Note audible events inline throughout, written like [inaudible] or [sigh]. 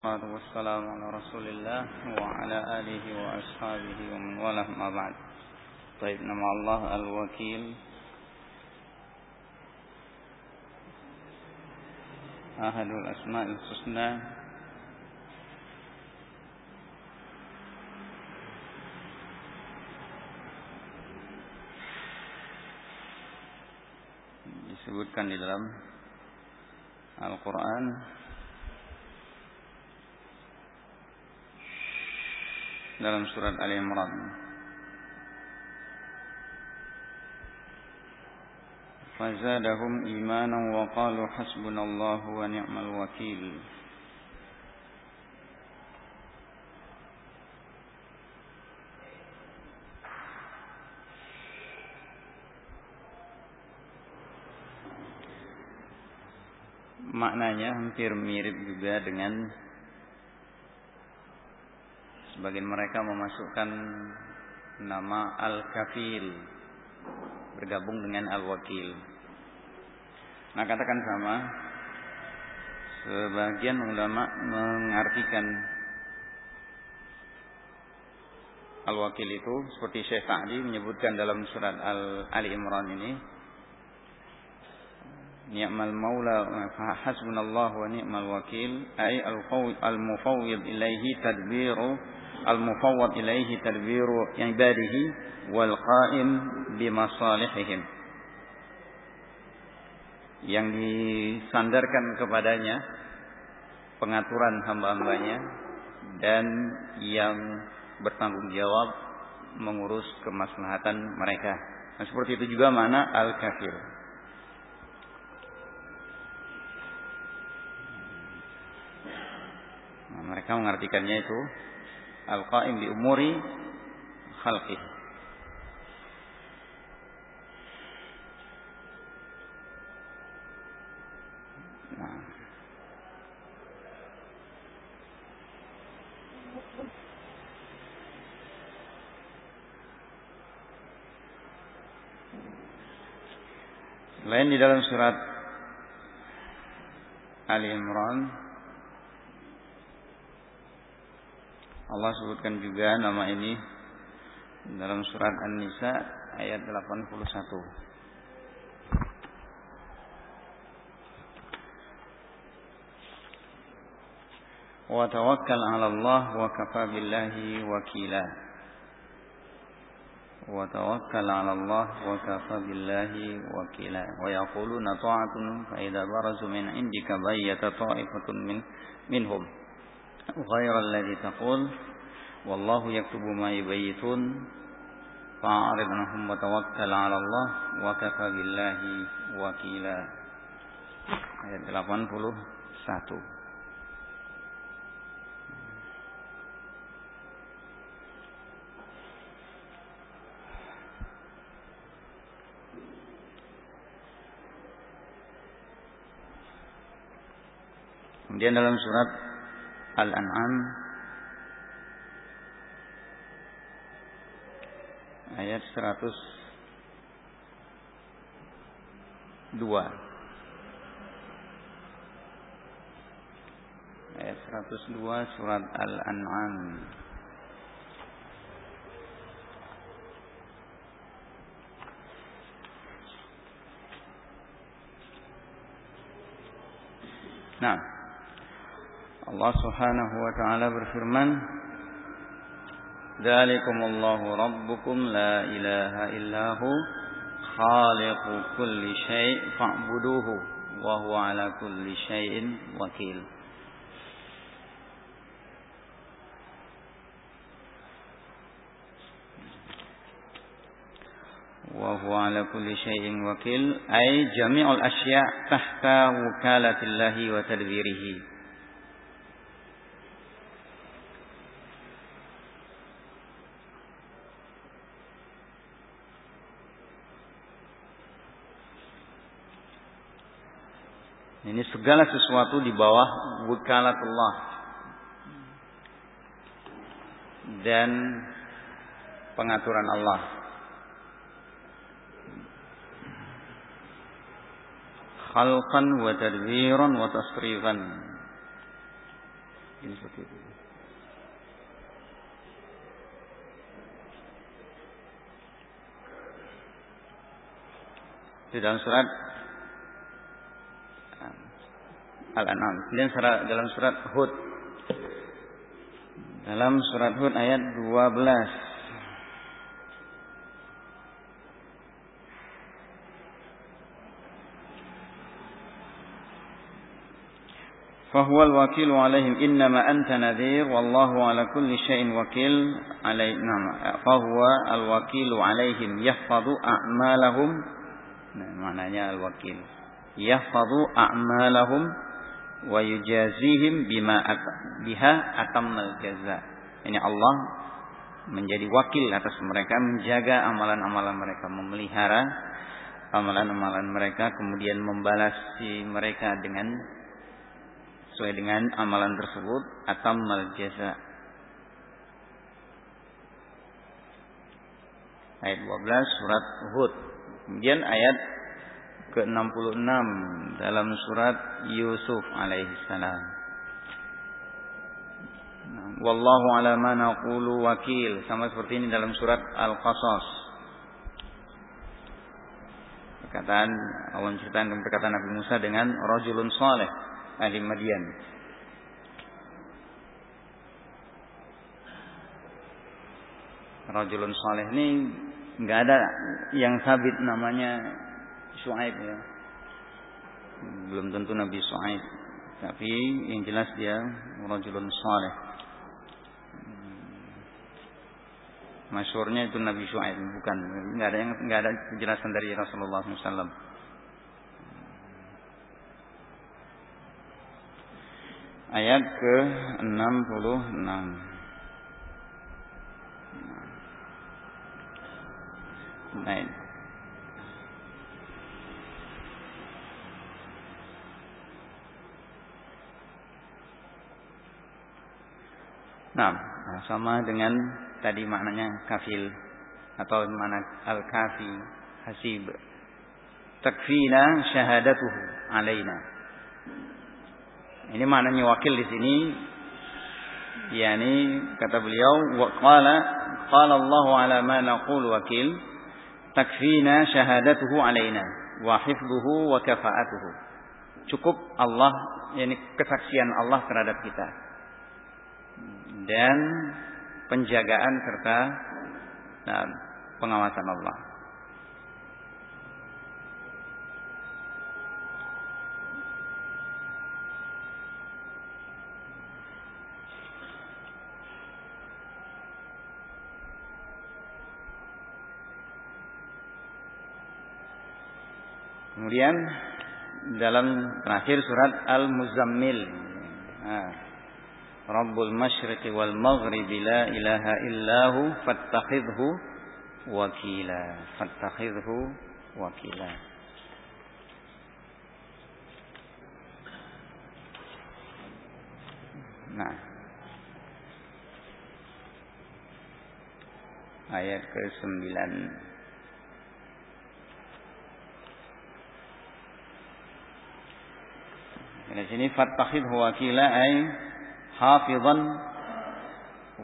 والصلاة والسلام على رسول الله وعلى آله وأصحابه ومن والاه ما بعد طيب nama Allah Al-Wakil Ahadul Asma'il Husna disebutkan di dalam Al-Quran dalam surat Ali Imran. Fazadahum imanan wa qalu hasbunallahu wa ni'mal wakil. Maknanya hampir mirip juga dengan Sebagian mereka memasukkan nama Al-Kafil bergabung dengan Al-Wakil. Nah, katakan sama. Sebagian ulama mengartikan Al-Wakil itu seperti Syekh Sa'di menyebutkan dalam surat Al-Ali Imran ini Ni'mal maula hasbunallahu wa ni'mal wakil ay al-mufawwid ilaihi tadbiru al-mufawwad ilaihi tadbiru ibadihi wal qa'im bimasalihihim yang disandarkan kepadanya pengaturan hamba-hambanya dan yang bertanggung jawab mengurus kemaslahatan mereka. Nah, seperti itu juga mana al-kafir. Nah, mereka mengartikannya itu al-qaim bi umuri khalqi. Nah. Lain di dalam surat Ali Imran Allah sebutkan juga nama ini dalam surat An-Nisa ayat 81. Wa tawakkal 'ala Allah wa kafa billahi wakila. Wa tawakkal 'ala Allah wa kafa billahi wakila. Wa yaquluna ta'atun fa idza barazu min 'indika bayyata ta'ifatun min minhum غير الذي تقول والله يكتب ما يبيتون فأعرض عنهم وتوكل على الله وكفى بالله وكيلا ayat 81 Kemudian dalam surat Al-An'am. Ayat 102 ayat 102 surat Al-An'am. Nah Allah Subhanahu wa taala berfirman Dzalikumullahu rabbukum la ilaha illahu khaliqu kulli syai' fa'buduhu wa huwa ala kulli syai'in wakil وهو على كل شيء وكيل أي جميع الأشياء تحت وكالة الله وتدبيره Ini segala sesuatu di bawah Allah dan pengaturan Allah. Khalqan wa tadbiran wa tasrifan. Ini seperti itu. Di dalam surat um, Al-An'am. Kemudian dalam surat Hud. Dalam surat Hud ayat 12. فهو الوكيل عليهم إنما أنت نذير والله على كل شيء وكيل علي نعم فهو الوكيل عليهم يحفظ أعمالهم nah, maknanya al-wakil yahfadhu a'malahum wa yujazihim bima at biha atammal jaza ini Allah menjadi wakil atas mereka menjaga amalan-amalan mereka memelihara amalan-amalan mereka kemudian membalasi mereka dengan sesuai dengan amalan tersebut atau jaza. Ayat 12 surat Hud. Kemudian ayat ke-66 dalam surat Yusuf alaihi salam. Wallahu ala ma naqulu wakil. Sama seperti ini dalam surat Al-Qasas. Perkataan Allah menceritakan perkataan Nabi Musa dengan rajulun saleh ahli Madian. Rajulun saleh ini nggak ada yang sabit namanya Shu'aib ya. Belum tentu Nabi Shu'aib. Tapi yang jelas dia rajulun saleh. Masyurnya itu Nabi Shu'aib bukan nggak ada yang nggak ada penjelasan dari Rasulullah SAW. ayat ke-66. Nah, Nah, sama dengan tadi maknanya kafil atau mana al-kafi hasib. Takfina syahadatuhu alaina. Ini maknanya wakil di sini. yakni kata beliau wa qala qala Allah ala ma naqul wakil takfina syahadatuhu alaina wa hifdhuhu wa kafaatuhu. Cukup Allah yakni kesaksian Allah terhadap kita. Dan penjagaan serta nah, pengawasan Allah. Kemudian dalam terakhir surat Al-Muzammil. Nah, Rabbul Masyriqi wal Maghribi la ilaha illahu fattakhidhu wakila. Fattakhidhu wakila. Nah. Ayat ke-9 Di sini fattakhidhu wakila ay hafizan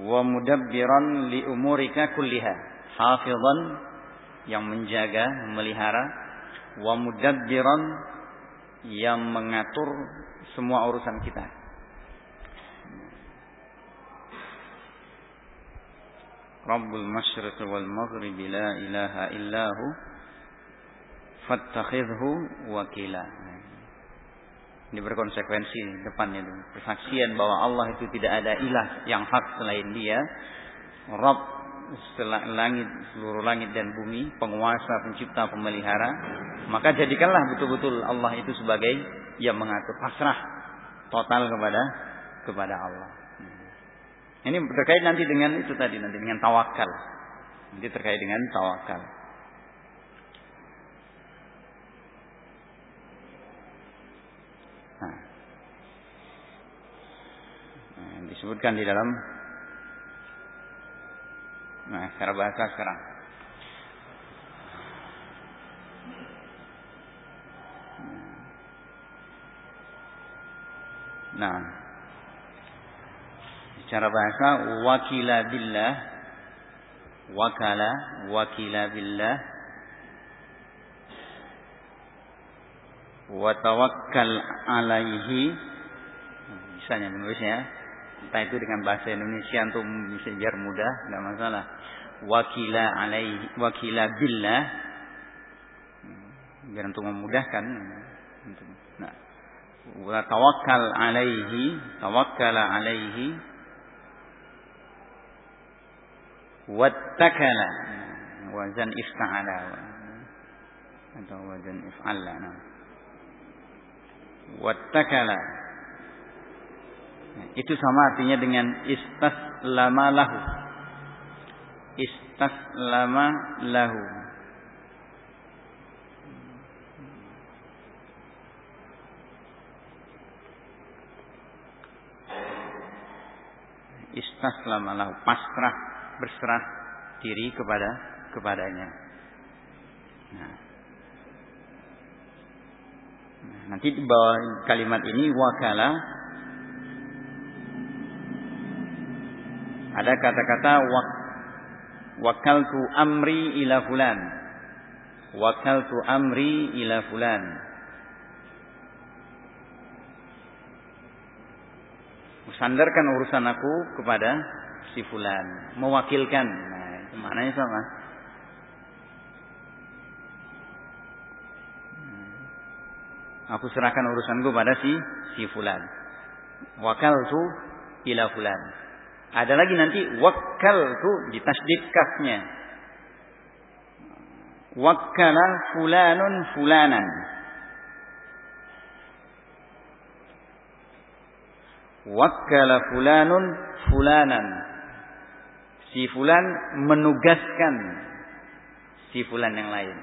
wa mudabbiran li umurika kulliha. Hafizan yang menjaga, memelihara wa mudabbiran yang mengatur semua urusan kita. Rabbul masyriq wal maghrib la ilaha illahu fattakhidhu wakila. Ini berkonsekuensi depan itu. Kesaksian bahwa Allah itu tidak ada ilah yang hak selain dia. Rabb langit, seluruh langit dan bumi, penguasa, pencipta, pemelihara. Maka jadikanlah betul-betul Allah itu sebagai yang mengatur. Pasrah total kepada kepada Allah. Ini terkait nanti dengan itu tadi nanti dengan tawakal. Nanti terkait dengan tawakal. Disebutkan di dalam Nah, secara bahasa sekarang. Nah. secara bahasa wakila billah wakala wakila billah wa tawakkal alaihi misalnya menulisnya entah itu dengan bahasa Indonesia untuk bisa biar mudah tidak masalah. Wakila alaihi wakila billah. Biar untuk memudahkan. Nah. Wa tawakkal alaihi tawakkala alaihi. Wattakala. Wazan ifta'ala. Atau wazan if'alla nah. Wattakala itu sama artinya dengan istaslama lahu istaslama lahu istaslama lahu pasrah berserah diri kepada kepadanya. Nah. Nanti di bawah kalimat ini wakala ada kata-kata wak, wakaltu amri ila fulan. Wakaltu amri ila fulan. Sandarkan urusan aku kepada si fulan, mewakilkan. Nah, itu maknanya sama. Aku serahkan urusanku pada si si fulan. Wakaltu ila fulan. Ada lagi nanti wakaltu ditasdid kafnya. Wakkala fulanun fulanan. Wakkala fulanun fulanan. Si fulan menugaskan si fulan yang lain.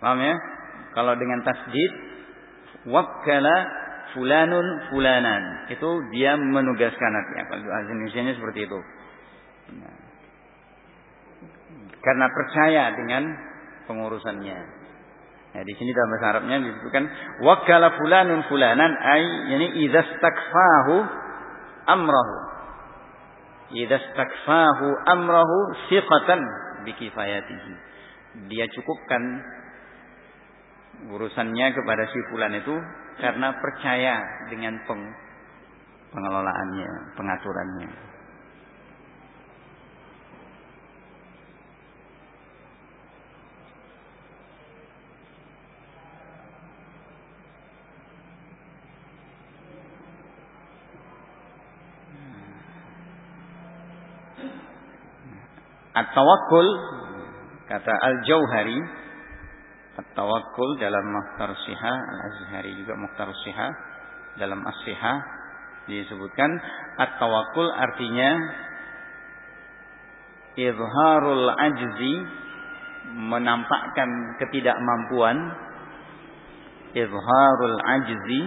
Paham ya? Kalau dengan tasdid wakkala fulanun fulanan itu dia menugaskan artinya kalau bahasa Indonesia seperti itu. Nah. Karena percaya dengan pengurusannya. Nah, di sini dalam bahasa Arabnya disebutkan wakala fulanun fulanan ay yani idzastakfahu amrahu. Idzastakfahu amrahu siqatan bikifayatihi. Dia cukupkan urusannya kepada si fulan itu karena percaya dengan peng, pengelolaannya, pengaturannya. At-tawakkul kata Al-Jauhari At-tawakkul dalam Muhtar Siha Al-Azhari juga Muhtar Siha dalam As-Siha disebutkan at-tawakkul artinya izharul ajzi menampakkan ketidakmampuan. Izharul ajzi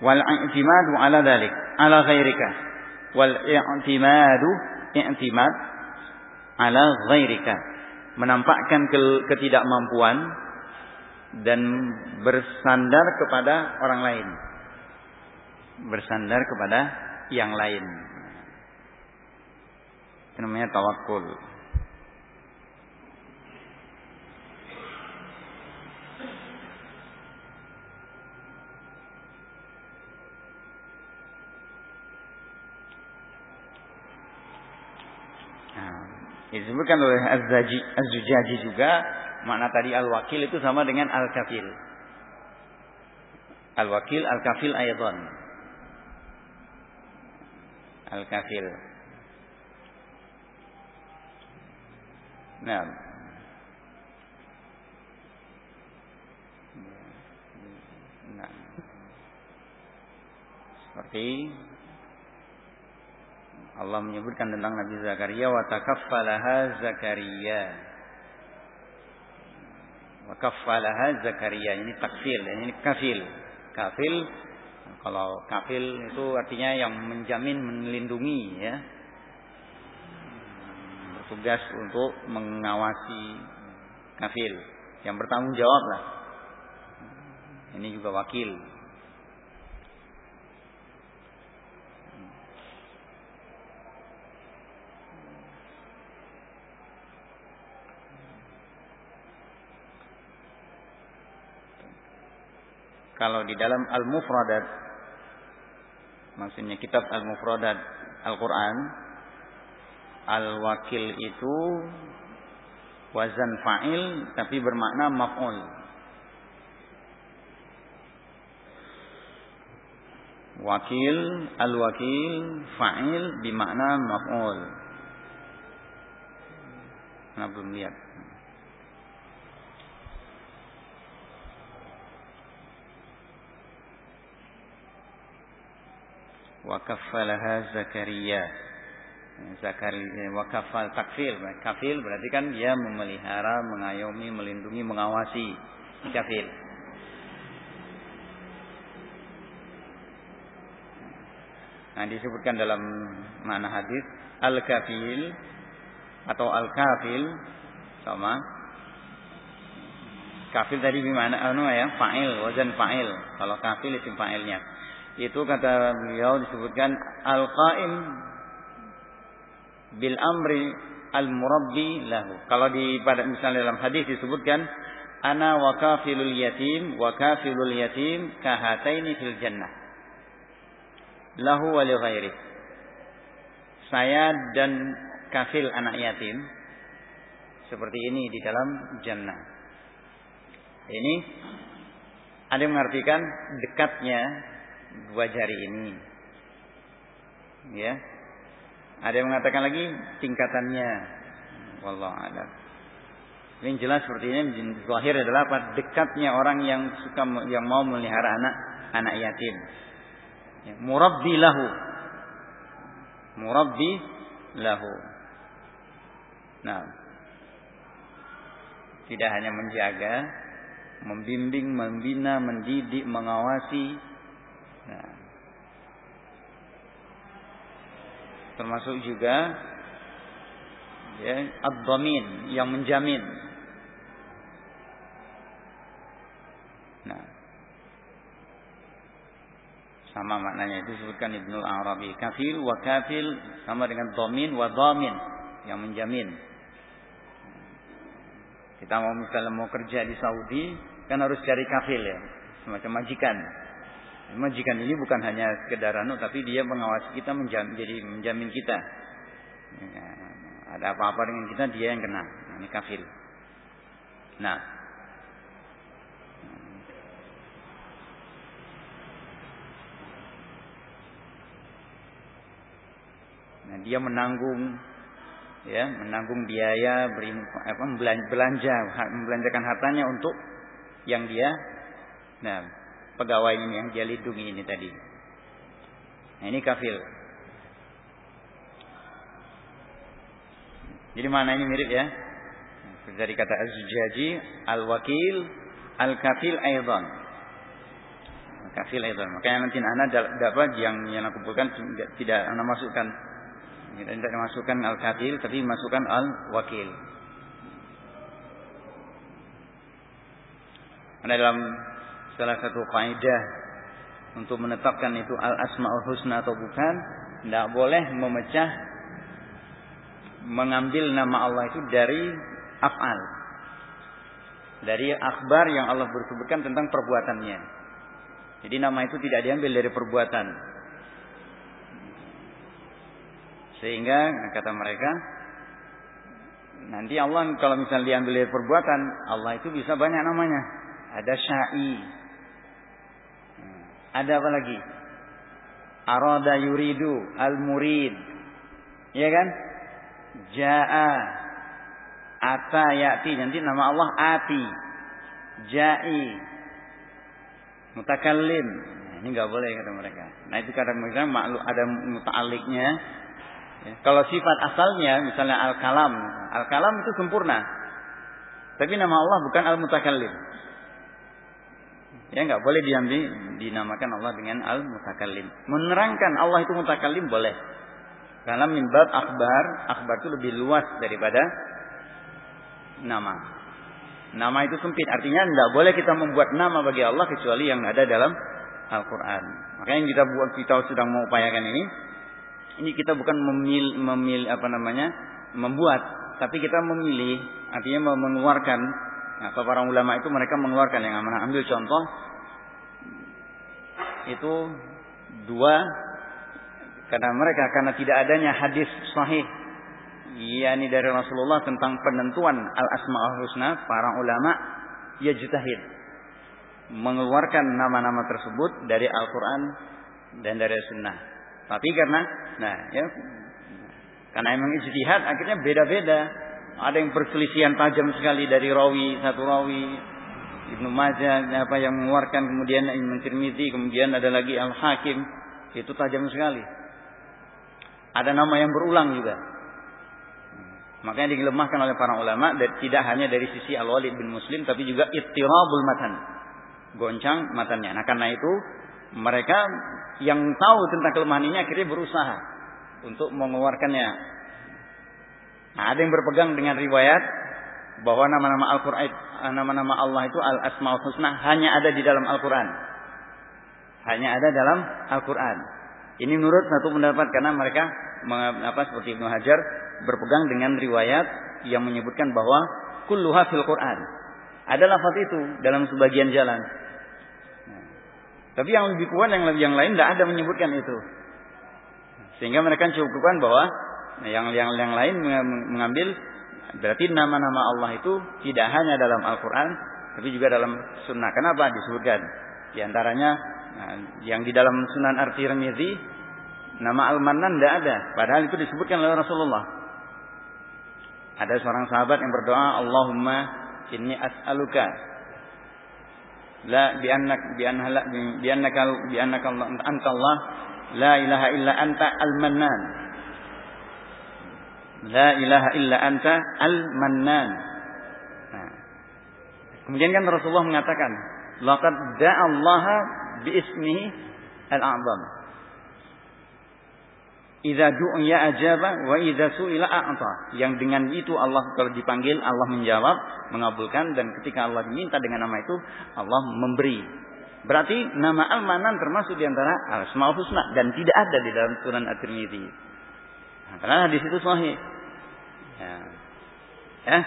wal i'timadu ala dhalik ala ghairika wal i'timadu i'timad ala ghairika. Menampakkan ketidakmampuan dan bersandar kepada orang lain. Bersandar kepada yang lain. Itu namanya tawakul Disebutkan oleh Az-Zujaji juga makna tadi al-wakil itu sama dengan al-kafil. Al-wakil al-kafil aydan. Al-kafil. Nah. Nah. Seperti Allah menyebutkan tentang Nabi Zakaria wa takaffalaha Zakaria. Wa kaffalaha Zakaria ini takfil, ini kafil. Kafil kalau kafil itu artinya yang menjamin, melindungi ya. Bertugas untuk mengawasi kafil yang bertanggung jawab lah. Ini juga wakil. Kalau di dalam Al-Mufradat maksudnya kitab Al-Mufradat Al-Qur'an Al-Wakil itu wazan fa'il tapi bermakna maf'ul. Wakil, al-wakil, fa'il bermakna maf'ul. Nah, belum lihat. Wa kaffalaha Zakaria. Zakari eh, wakafal takfil. Kafil berarti kan dia memelihara, mengayomi, melindungi, mengawasi. Kafil. Nah, disebutkan dalam mana hadis al-kafil atau al-kafil sama kafil tadi gimana anu ya fa'il wazan fa'il kalau kafil itu fa'ilnya itu kata beliau disebutkan al-qaim bil amri al murabbi lahu. Kalau di pada misalnya dalam hadis disebutkan ana wa kafilul yatim wa kafilul yatim kahataini fil jannah. Lahu wa li ghairi. Saya dan kafil anak yatim seperti ini di dalam jannah. Ini ada yang mengartikan dekatnya dua jari ini. Ya, ada yang mengatakan lagi tingkatannya. Wallahu a'lam. Yang jelas seperti ini zahir adalah apa? Dekatnya orang yang suka yang mau melihara anak anak yatim. Ya, murabbi lahu. Murabbi lahu. Nah, tidak hanya menjaga, membimbing, membina, mendidik, mengawasi. Nah, termasuk juga ya ad-dhamin yang menjamin. Nah, sama maknanya itu disebutkan Ibnu Arabi. Kafil wa kafil sama dengan dhamin wa dhamin yang menjamin. Kita mau misalnya mau kerja di Saudi kan harus cari kafil ya, semacam majikan. Majikan ini bukan hanya sekedar anu tapi dia mengawasi kita menjam, jadi menjamin kita. Ya, ada apa-apa dengan kita dia yang kena. Nah, ini kafir. Nah, Nah, dia menanggung ya, menanggung biaya beri, apa, belanja, membelanjakan hartanya untuk yang dia nah pegawai ini yang dia lindungi ini tadi. Nah, ini kafil. Jadi mana ini mirip ya? Dari kata az-zujaji, al-wakil, al-kafil aidan. Kafil aidan. Makanya nanti anak dapat yang yang aku kumpulkan tidak anak masukkan tidak masukkan al-kafil tapi masukkan al-wakil. Dalam salah satu kaidah untuk menetapkan itu al asmaul husna atau bukan, tidak boleh memecah mengambil nama Allah itu dari af'al. Dari akhbar yang Allah bersebutkan tentang perbuatannya. Jadi nama itu tidak diambil dari perbuatan. Sehingga kata mereka nanti Allah kalau misalnya diambil dari perbuatan, Allah itu bisa banyak namanya. Ada syai, ada apa lagi? Arada yuridu al-murid. Ya kan? Ja'a ata ya'ti. Nanti nama Allah ati. Ja'i. Mutakallim. Nah, ini nggak boleh kata mereka. Nah itu kata mereka maklum ada muta'aliknya. Ya. Kalau sifat asalnya misalnya al-kalam. Al-kalam itu sempurna. Tapi nama Allah bukan al-mutakallim. Ya nggak boleh diambil dinamakan Allah dengan al mutakallim. Menerangkan Allah itu mutakallim boleh. Karena min bab akhbar, akhbar itu lebih luas daripada nama. Nama itu sempit, artinya tidak boleh kita membuat nama bagi Allah kecuali yang ada dalam Al-Quran. Makanya yang kita buat kita sedang mengupayakan ini, ini kita bukan memil, memil apa namanya membuat, tapi kita memilih, artinya mengeluarkan. Atau para ulama itu mereka mengeluarkan yang amanah. Ambil contoh, itu dua karena mereka karena tidak adanya hadis sahih yakni dari Rasulullah tentang penentuan al-asmaul husna para ulama yajtahid mengeluarkan nama-nama tersebut dari Al-Qur'an dan dari sunnah. Tapi karena nah ya karena emang ijtihad akhirnya beda-beda. Ada yang perselisihan tajam sekali dari rawi satu rawi Ibnu Majah apa yang mengeluarkan kemudian Ibnu Tirmizi kemudian ada lagi Al Hakim itu tajam sekali. Ada nama yang berulang juga. Makanya dilemahkan oleh para ulama dan tidak hanya dari sisi Al Walid bin Muslim tapi juga ittirabul matan. Goncang matanya. Nah karena itu mereka yang tahu tentang kelemahan ini akhirnya berusaha untuk mengeluarkannya. Nah, ada yang berpegang dengan riwayat bahwa nama-nama Al-Qur'an nama-nama Allah itu Al-Asmaul Husna hanya ada di dalam Al-Qur'an. Hanya ada dalam Al-Qur'an. Ini menurut satu pendapat karena mereka apa seperti Ibnu Hajar berpegang dengan riwayat yang menyebutkan bahwa kulluha fil Qur'an. Ada lafaz itu dalam sebagian jalan. Tapi yang lebih kuat yang yang lain tidak ada menyebutkan itu. Sehingga mereka cukupkan bahwa yang yang yang lain mengambil Berarti nama-nama Allah itu tidak hanya dalam Al-Quran, tapi juga dalam Sunnah. Kenapa disebutkan? Di antaranya nah, yang di dalam Sunan Ar-Tirmidzi nama Al-Mannan tidak ada, padahal itu disebutkan oleh Rasulullah. Ada seorang sahabat yang berdoa, Allahumma inni as'aluka la bi annak annaka anta Allah la ilaha illa anta al-mannan La ilaha illa anta al-mannan. Nah. Kemudian kan Rasulullah mengatakan, laqad bi ismihi al-a'zam. Idza du'ya ajaba wa idza su'ila a'ta. Yang dengan itu Allah kalau dipanggil Allah menjawab, mengabulkan dan ketika Allah diminta dengan nama itu Allah memberi. Berarti nama Al-Manan termasuk di antara Al-Asmaul Husna dan tidak ada di dalam Sunan At-Tirmizi. Nah, karena di situ sahih. Ya. ya.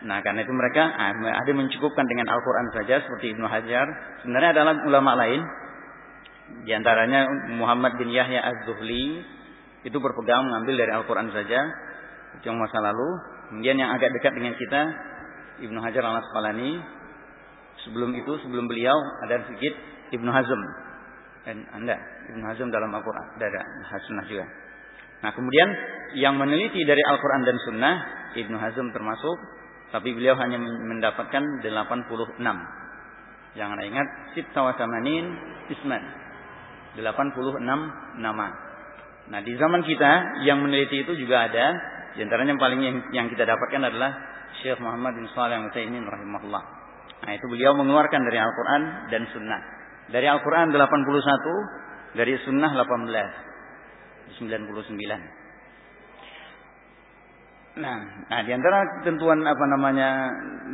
Nah, karena itu mereka ah, ada mencukupkan dengan Al-Qur'an saja seperti Ibnu Hajar. Sebenarnya adalah ulama lain di antaranya Muhammad bin Yahya Az-Zuhli itu berpegang mengambil dari Al-Qur'an saja yang masa lalu. Kemudian yang agak dekat dengan kita Ibnu Hajar Al-Asqalani. Sebelum itu, sebelum beliau ada sedikit Ibnu Hazm. Dan Anda Ibnu Hazm dalam Al-Qur'an, ada Sunnah juga. Nah kemudian yang meneliti dari Al-Quran dan Sunnah Ibnu Hazm termasuk, tapi beliau hanya mendapatkan 86. Jangan ingat Sitta wa Samanin Isman. 86 nama. Nah di zaman kita yang meneliti itu juga ada. Di antaranya yang paling yang, yang kita dapatkan adalah Syekh Muhammad bin Saleh Al-Utsaimin rahimahullah. Nah itu beliau mengeluarkan dari Al-Quran dan Sunnah. Dari Al-Quran 81, dari Sunnah 18. 99. Nah, nah di antara ketentuan apa namanya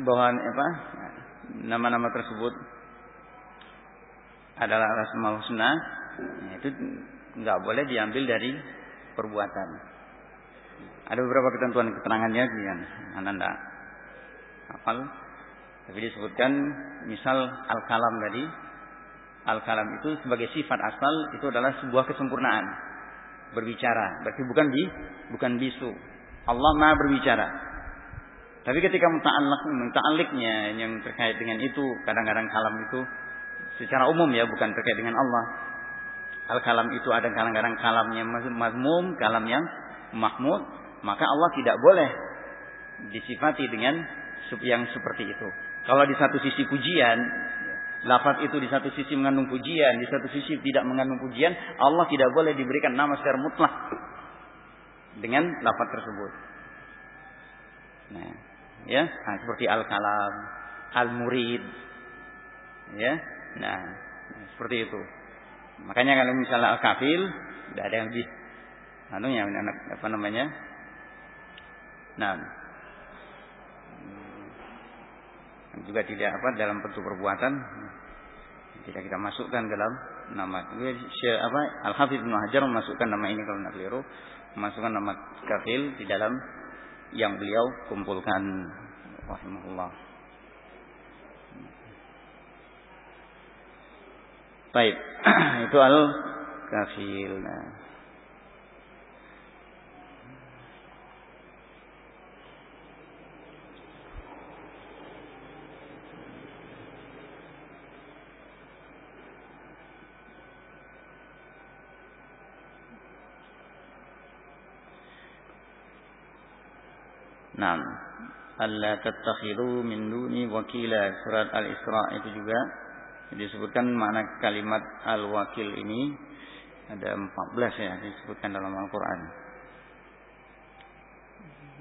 bahwa apa nama-nama tersebut adalah asmaul husna, ya itu nggak boleh diambil dari perbuatan. Ada beberapa ketentuan keterangannya yang anda hafal, tapi disebutkan misal al-kalam tadi, al-kalam itu sebagai sifat asal itu adalah sebuah kesempurnaan berbicara. Berarti bukan bi, bukan bisu. Allah Maha berbicara. Tapi ketika muta'alliq muta'alliqnya yang terkait dengan itu, kadang-kadang kalam itu secara umum ya, bukan terkait dengan Allah. Al kalam itu ada kadang-kadang kalamnya mazmum, kalam yang mahmud, maka Allah tidak boleh disifati dengan yang seperti itu. Kalau di satu sisi pujian, Lafaz itu di satu sisi mengandung pujian, di satu sisi tidak mengandung pujian, Allah tidak boleh diberikan nama secara mutlak dengan lafaz tersebut. Nah, ya, nah, seperti al-kalam, al-murid, ya, nah, seperti itu. Makanya kalau misalnya al-kafil, tidak ada yang lebih, anu ya, apa namanya? Nah, juga tidak apa dalam bentuk perbuatan tidak kita masukkan dalam nama apa Al Hafidz Ibnu Hajar memasukkan nama ini kalau tidak keliru memasukkan nama kafil di dalam yang beliau kumpulkan rahimahullah. Baik, [clears throat] itu al kafil. Nah. Allah tattakhidu min duni wakila surat Al-Isra itu juga disebutkan makna kalimat al-wakil ini ada 14 ya disebutkan dalam Al-Qur'an.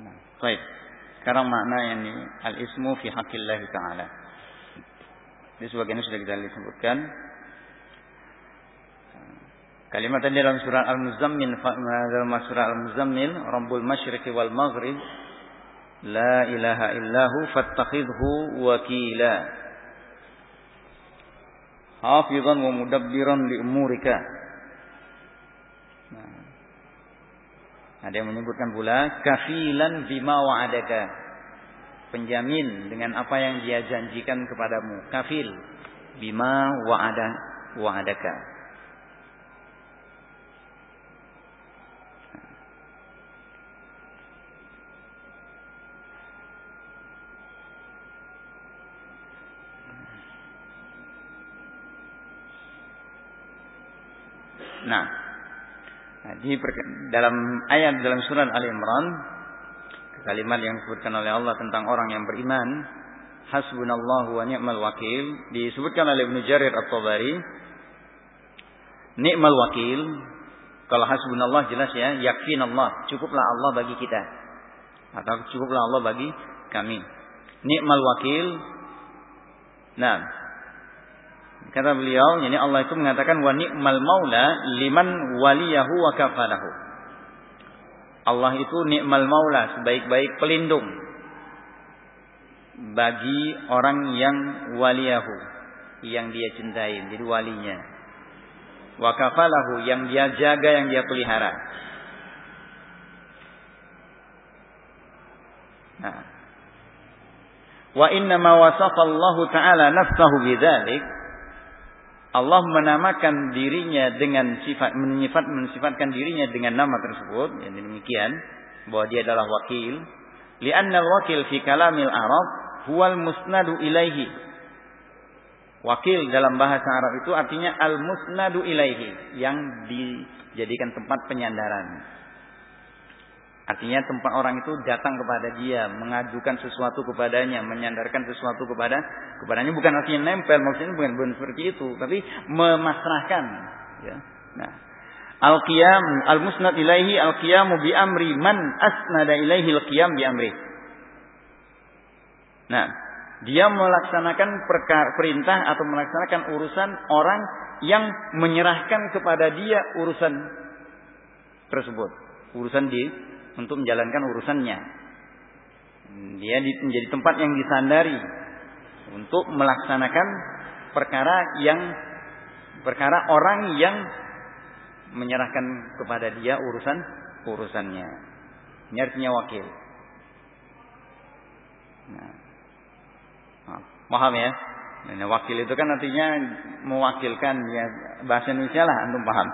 Nah, baik. Sekarang makna yang ini al-ismu fi haqqillah taala. Di sebagian sudah kita disebutkan. Kalimat tadi dalam surah Al-Muzammil dalam surah Al-Muzammil Rabbul Masyriqi wal Maghrib La ilaha illahu fattakhidhu wakila. Hafizan wa mudabbiran li umurika. Nah. Ada yang menyebutkan pula kafilan bima wa'adaka. Penjamin dengan apa yang dia janjikan kepadamu. Kafil bima wa'ada wa'adaka. Nah, di dalam ayat dalam surat Al Imran kalimat yang disebutkan oleh Allah tentang orang yang beriman hasbunallahu wa ni'mal wakil disebutkan oleh Ibnu Jarir At-Tabari ni'mal wakil kalau hasbunallah jelas ya Allah cukuplah Allah bagi kita atau cukuplah Allah bagi kami. Ni'mal wakil nah Kata beliau, ini Allah itu mengatakan wa ni'mal maula liman waliyahu wa kafalahu. Allah itu ni'mal maula, sebaik-baik pelindung bagi orang yang waliyahu, yang dia cintai, jadi walinya. Wa kafalahu, yang dia jaga, yang dia pelihara. Nah. Wa inna ma wasafa Allah Ta'ala nafsahu bidzalik Allah menamakan dirinya dengan sifat menyifat mensifatkan dirinya dengan nama tersebut. Yang demikian bahwa dia adalah wakil. Li'anna wakil fi kalamil arab huwal musnadu ilaihi. Wakil dalam bahasa Arab itu artinya al musnadu ilaihi yang dijadikan tempat penyandaran Artinya tempat orang itu datang kepada dia, mengajukan sesuatu kepadanya, menyandarkan sesuatu kepada kepadanya bukan artinya nempel, maksudnya bukan, bukan seperti itu, tapi memasrahkan. Ya. Nah, al-qiyam al-musnad ilaihi al-qiyamu bi amri man asnada ilaihi al-qiyam bi amri. Nah, dia melaksanakan perintah atau melaksanakan urusan orang yang menyerahkan kepada dia urusan tersebut. Urusan di untuk menjalankan urusannya. Dia menjadi tempat yang disandari untuk melaksanakan perkara yang perkara orang yang menyerahkan kepada dia urusan urusannya. Ini artinya wakil. Nah, paham ya? Nah, wakil itu kan artinya mewakilkan ya bahasa Indonesia lah antum paham.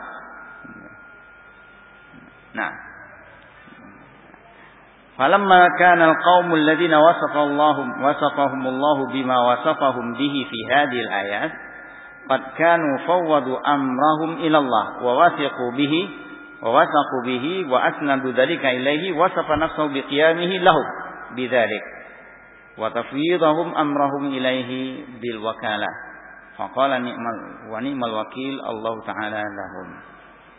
Nah, فلما كان القوم الذين وصف الله وصفهم الله بما وصفهم به في هذه الآيات قد كانوا فوضوا أمرهم إلى الله ووثقوا به ووثقوا به وأسندوا ذلك إليه وصف نفسه بقيامه له بذلك وتفويضهم أمرهم إليه بالوكالة فقال نعم ونعم الوكيل الله تعالى لهم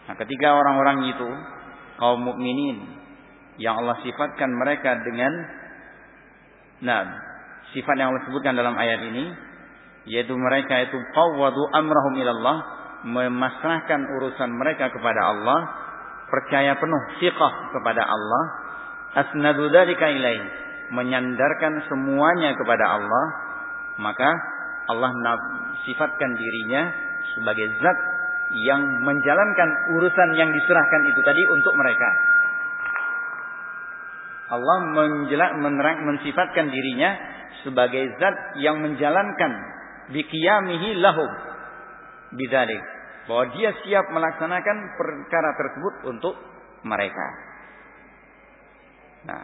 Nah, ketika orang-orang itu kaum mukminin yang Allah sifatkan mereka dengan nah sifat yang Allah sebutkan dalam ayat ini yaitu mereka itu qawwadu amrahum ilallah memasrahkan urusan mereka kepada Allah percaya penuh siqah kepada Allah asnadu dzalika ilaihi menyandarkan semuanya kepada Allah maka Allah sifatkan dirinya sebagai zat yang menjalankan urusan yang diserahkan itu tadi untuk mereka. Allah menjelak menerang mensifatkan dirinya sebagai zat yang menjalankan biqiyamihi lahum bidzalik bahwa dia siap melaksanakan perkara tersebut untuk mereka. Nah,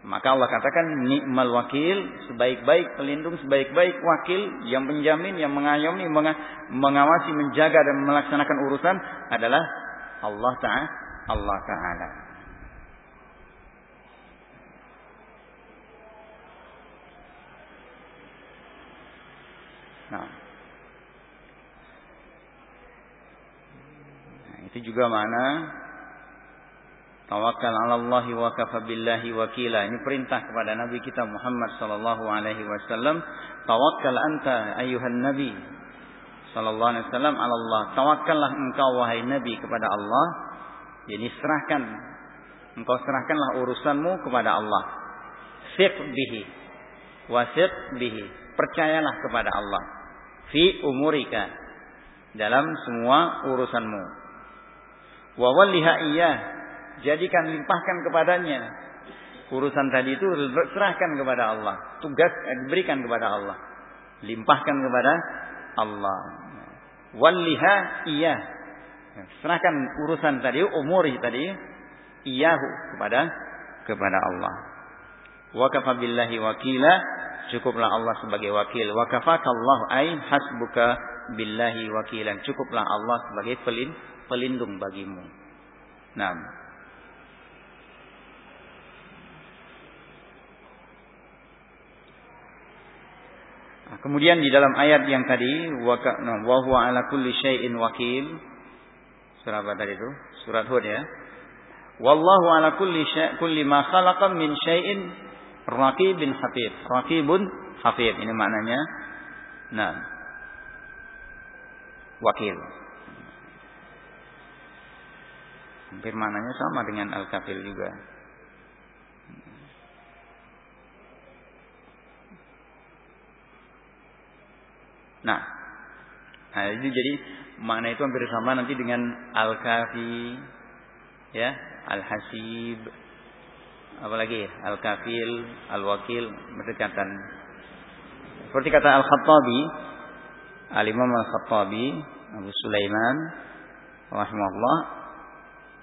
maka Allah katakan nikmal wakil, sebaik-baik pelindung, sebaik-baik wakil yang menjamin, yang mengayomi, mengawasi, menjaga dan melaksanakan urusan adalah Allah Taala. Allah Taala. Nah. nah, itu juga mana Tawakal 'ala Allah wa kafa billahi wakila. Ini perintah kepada Nabi kita Muhammad sallallahu alaihi wasallam. Tawakkal anta ayuhan nabi sallallahu alaihi wasallam 'ala Allah. Tawakkallah engkau wahai nabi kepada Allah. Jadi serahkan engkau serahkanlah urusanmu kepada Allah. Fiq bihi. Wasiq bihi. Percayalah kepada Allah. Fi umurika. Dalam semua urusanmu. Wa walliha iyyah Jadikan limpahkan kepadanya. Urusan tadi itu serahkan kepada Allah. Tugas eh, diberikan kepada Allah. Limpahkan kepada Allah. Walliha iya. Serahkan urusan tadi, umuri tadi, iyahu kepada kepada Allah. Wa kafa billahi wakila, cukuplah Allah sebagai wakil. Wa kafakallahu ay hasbuka billahi wakilan. Cukuplah Allah sebagai pelindung bagimu. Nah, Nah, kemudian di dalam ayat yang tadi wa huwa ala kulli syai'in wakil. Surah apa tadi itu? Surat Hud ya. Wallahu ala kulli syai' kulli ma khalaqa min syai'in raqibin hafid. Raqibun hafid. Ini maknanya. Nah. Wakil. Hampir maknanya sama dengan al-kafil juga. Nah, nah itu jadi makna itu hampir sama nanti dengan al-kafi, ya, al-hasib, apalagi al-kafil, al-wakil, berdekatan. Seperti kata Al-Khattabi, Al-Imam Al-Khattabi, Abu Sulaiman, rahimahullah,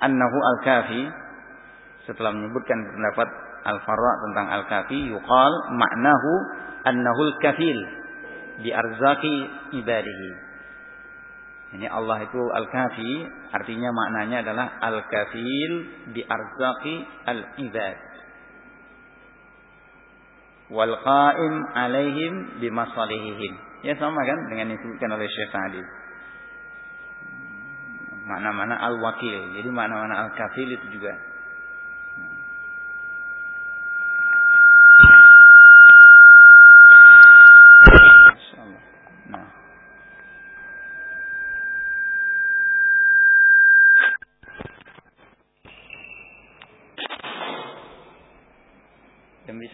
annahu al-kafi, setelah menyebutkan pendapat Al-Farra tentang al-kafi, yuqal maknahu annahu al-kafil, di arzaki ibadihi. Ini Allah itu al-kafi, artinya maknanya adalah al-kafil bi al-ibad. Wal qaim alaihim bi masalihihim. Ya sama kan dengan yang disebutkan oleh Syekh Sa'di. Mana-mana al-wakil. Jadi mana-mana al-kafil itu juga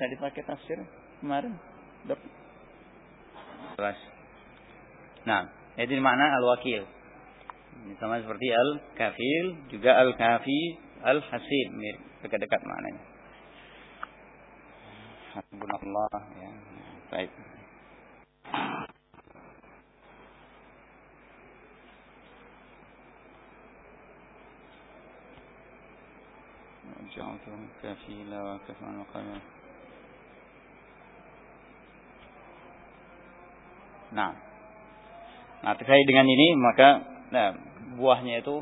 bisa dipakai tafsir kemarin? Dok. Jelas. Nah, jadi mana al-wakil? Ini sama seperti al-kafil, juga al-kafi, al-hasib, dekat-dekat maknanya. Hasbunallah ya. Baik. جعلتهم كفيلا وكفى وقيا Nah, nah terkait dengan ini maka nah, buahnya itu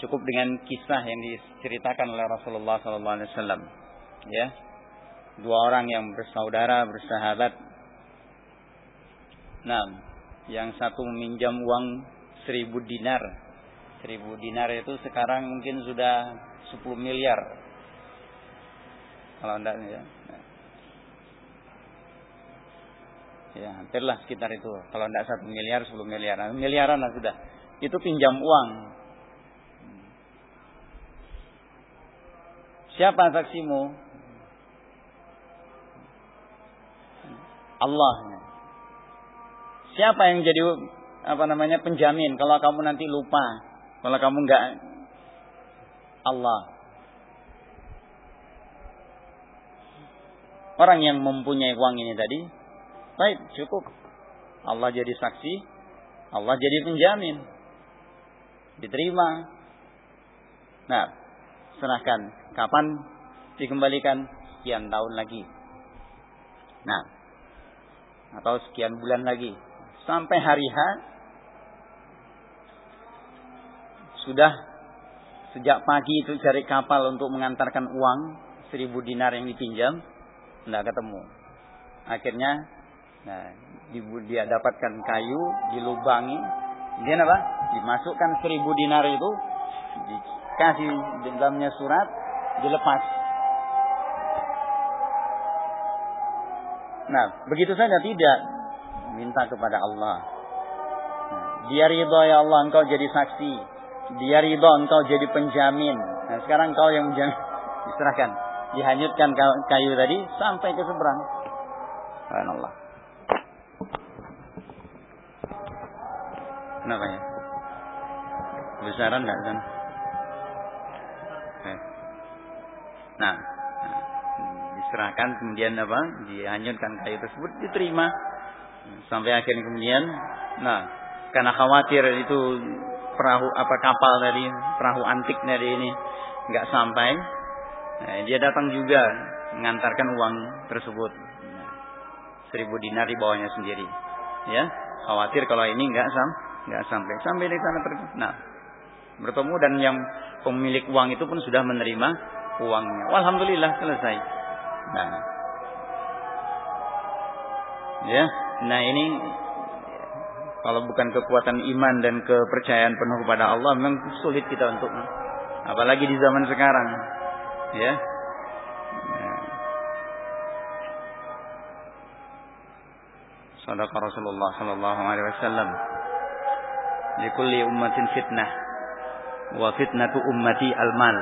cukup dengan kisah yang diceritakan oleh Rasulullah Sallallahu Alaihi Wasallam. Ya, dua orang yang bersaudara bersahabat. Nah, yang satu meminjam uang seribu dinar. Seribu dinar itu sekarang mungkin sudah 10 miliar. Kalau enggak ya. Ya, hampirlah sekitar itu. Kalau tidak satu miliar, sepuluh miliar, nah, miliaran lah sudah. Itu pinjam uang. Siapa saksimu? Allah. Siapa yang jadi apa namanya penjamin kalau kamu nanti lupa, kalau kamu enggak Allah. Orang yang mempunyai uang ini tadi, baik cukup. Allah jadi saksi, Allah jadi penjamin. Diterima. Nah, serahkan. Kapan dikembalikan? Sekian tahun lagi. Nah, atau sekian bulan lagi. Sampai hari H sudah sejak pagi itu cari kapal untuk mengantarkan uang seribu dinar yang dipinjam tidak ketemu akhirnya nah, dia dapatkan kayu dilubangi dia apa dimasukkan seribu dinar itu dikasih di dalamnya surat dilepas nah begitu saja tidak minta kepada Allah nah, dia ridho ya Allah engkau jadi saksi dia ridho engkau jadi penjamin. Nah sekarang kau yang menjamin. [laughs] Diserahkan. Dihanyutkan kayu tadi sampai ke seberang. Allah. Kenapa ya? Kebesaran enggak kan? Nah, diserahkan kemudian apa? Dihanyutkan kayu tersebut diterima sampai akhirnya kemudian nah karena khawatir itu perahu apa kapal dari perahu antik dari ini nggak sampai, nah, dia datang juga mengantarkan uang tersebut. seribu dinar di bawahnya sendiri. Ya, khawatir kalau ini nggak sam nggak sampai sampai di sana ter nah bertemu dan yang pemilik uang itu pun sudah menerima uangnya. Alhamdulillah selesai. Nah, ya, nah ini kalau bukan kekuatan iman dan kepercayaan penuh kepada Allah, memang sulit kita untuk apalagi di zaman sekarang. Ya. ya. Sadaqa Rasulullah sallallahu alaihi wasallam. Likulli ummatin fitnah wa fitnatu ummati al-mal.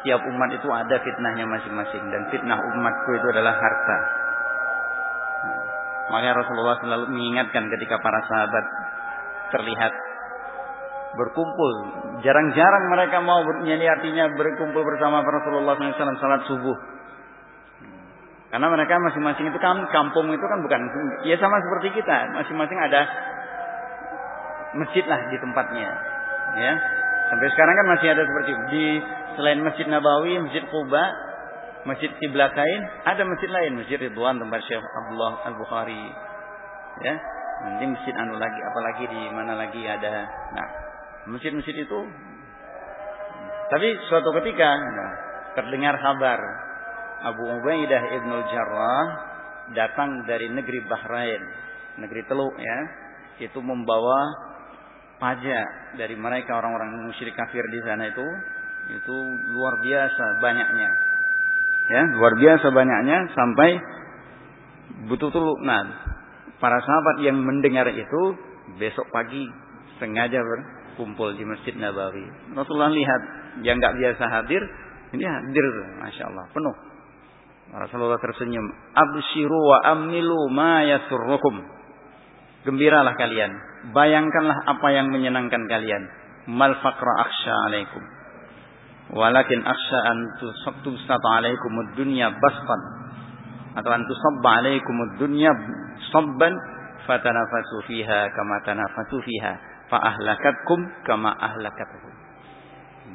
Setiap umat itu ada fitnahnya masing-masing dan fitnah umatku itu adalah harta. Makanya Rasulullah selalu mengingatkan ketika para sahabat terlihat berkumpul. Jarang-jarang mereka mau menjadi artinya berkumpul bersama Rasulullah SAW salat subuh. Karena mereka masing-masing itu kan kampung itu kan bukan ya sama seperti kita, masing-masing ada masjid lah di tempatnya. Ya. Sampai sekarang kan masih ada seperti itu. Di selain Masjid Nabawi, Masjid Quba, Masjid Qiblatain, ada masjid lain, Masjid Ridwan tempat Syekh Abdullah Al-Bukhari. Ya. Nanti masjid anu lagi apalagi di mana lagi ada. Nah, masjid-masjid itu tapi suatu ketika nah, terdengar kabar Abu Ubaidah Ibnu Jarrah datang dari negeri Bahrain, negeri Teluk ya, itu membawa pajak dari mereka orang-orang musyrik kafir di sana itu itu luar biasa banyaknya ya luar biasa banyaknya sampai betul-betul nah para sahabat yang mendengar itu besok pagi sengaja berkumpul di Masjid Nabawi. Rasulullah lihat yang nggak biasa hadir, ini hadir, masya Allah penuh. Rasulullah tersenyum. Abshiru wa amilu ma yasurrukum. Gembiralah kalian. Bayangkanlah apa yang menyenangkan kalian. Mal faqra akhsha alaikum. Walakin akhsha an tusata alaikum dunya bastan. Atau an tusabba alaikum dunya sabban fatanafasu fiha kama tanafasu fiha fa ahlakatkum kama ahlakatuhum.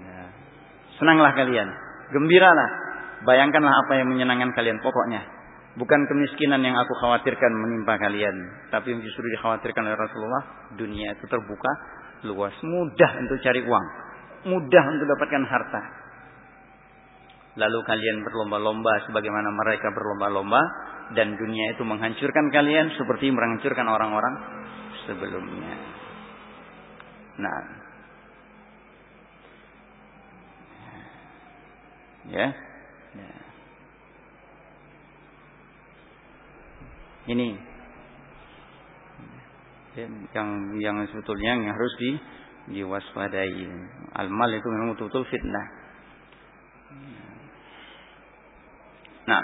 Ya. Senanglah kalian, gembiralah. Bayangkanlah apa yang menyenangkan kalian pokoknya. Bukan kemiskinan yang aku khawatirkan menimpa kalian, tapi justru dikhawatirkan oleh Rasulullah, dunia itu terbuka luas, mudah untuk cari uang mudah untuk dapatkan harta. Lalu kalian berlomba-lomba sebagaimana mereka berlomba-lomba dan dunia itu menghancurkan kalian seperti menghancurkan orang-orang sebelumnya. Nah, ya, ya. Ini yang yang sebetulnya yang harus di diwaspadai. Almal itu memang betul-betul fitnah. Nah,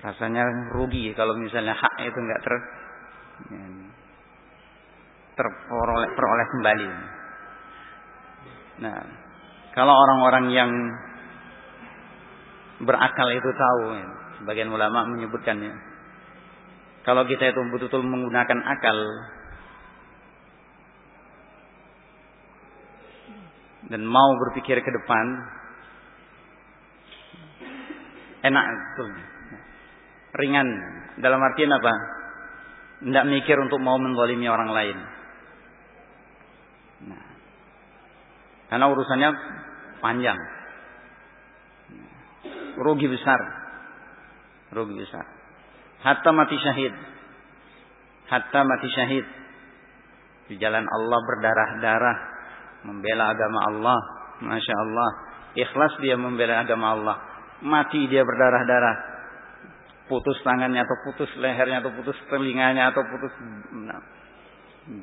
rasanya rugi kalau misalnya hak itu nggak ter terperoleh peroleh kembali. Nah, kalau orang-orang yang berakal itu tahu, ya, sebagian ulama menyebutkannya. Kalau kita itu betul-betul menggunakan akal, dan mau berpikir ke depan, enak betul. Ringan. Dalam artian apa? Tidak mikir untuk mau menzalimi orang lain. Karena urusannya panjang. Rugi besar. Rugi besar. Hatta mati syahid. Hatta mati syahid. Di jalan Allah berdarah-darah. Membela agama Allah. Masya Allah. Ikhlas dia membela agama Allah. Mati dia berdarah-darah. Putus tangannya atau putus lehernya atau putus telinganya atau putus nah,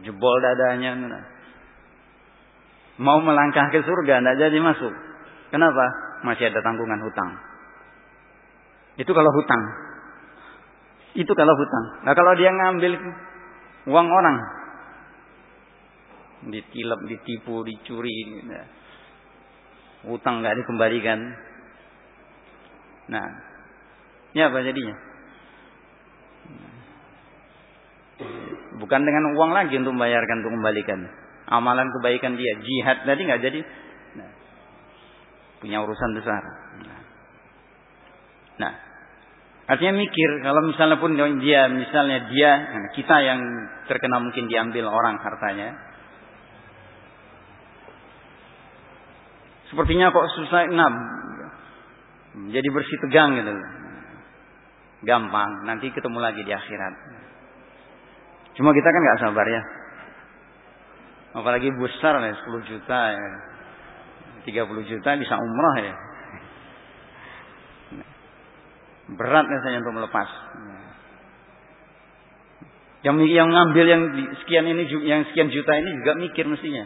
jebol dadanya. Mau melangkah ke surga tidak jadi masuk. Kenapa? Masih ada tanggungan hutang. Itu kalau hutang. Itu kalau hutang. Nah kalau dia ngambil uang orang. Ditilap, ditipu, dicuri. Nah, hutang nggak dikembalikan. Nah, ini apa jadinya? Bukan dengan uang lagi untuk membayarkan, untuk kembalikan. Amalan kebaikan dia, jihad tadi nggak jadi. Nah, punya urusan besar. Nah, nah Artinya mikir kalau misalnya pun dia misalnya dia kita yang terkena mungkin diambil orang hartanya. Sepertinya kok susah enam. Jadi bersih tegang gitu. Gampang, nanti ketemu lagi di akhirat. Cuma kita kan nggak sabar ya. Apalagi besar ya, 10 juta ya. 30 juta bisa umrah ya. Berat rasanya untuk melepas. Yang yang ngambil yang sekian ini yang sekian juta ini juga mikir mestinya.